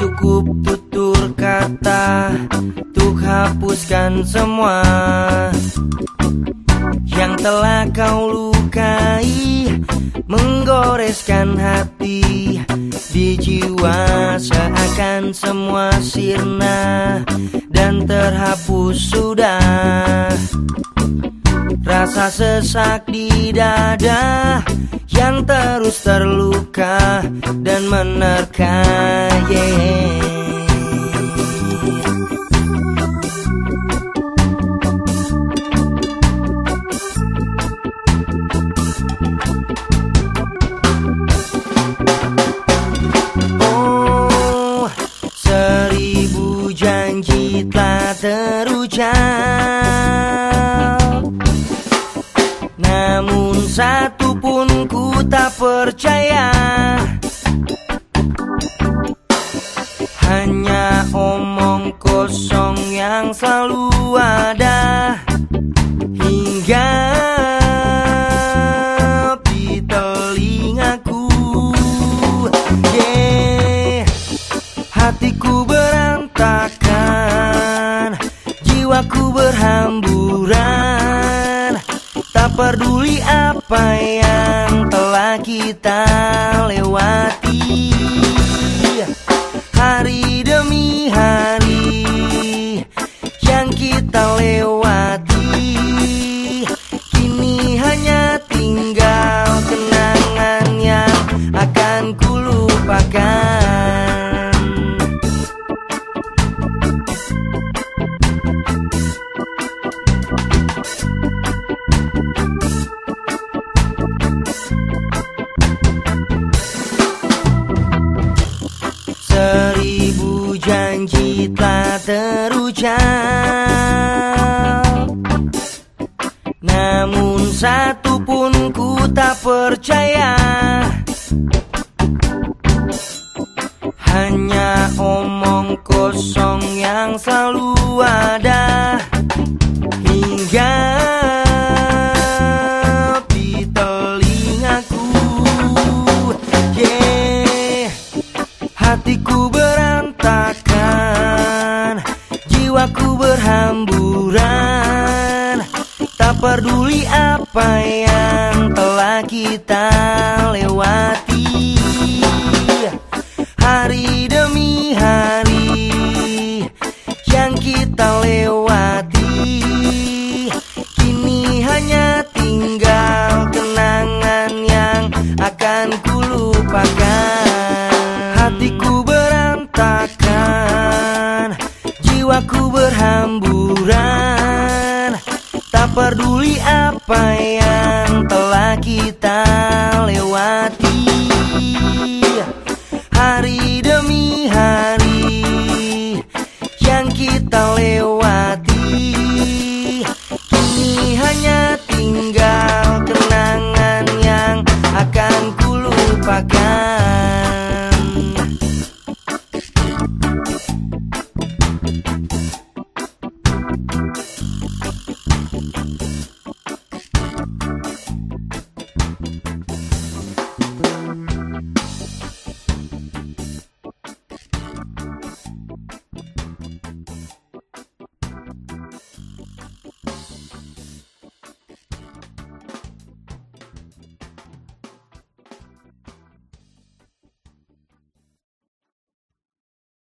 Cukup tutur kata Untuk hapuskan semua. Yang telah kau lukai Menggoreskan hati. Di jiwa seakan semua sirna Dan terhapus sudah Rasa sesak di dada yang terus terluka dan menerka yeah. Oh, janji telah terucap Namun satu pun ku tak percaya. Hanya omong kosong yang selalu ada peduli apa yang telah kita lewati janji telah terucap. Namun satu pun ku tak percaya. Hanya omong kosong yang selalu ada Hingga Hatiku Jiwaku berhamburan. Tak peduli apa yang telah kita lewati. Hari demi hari yang kita lewati. Kini hanya tinggal kenangan yang akan ku lupakan. Hatiku peduli apa yang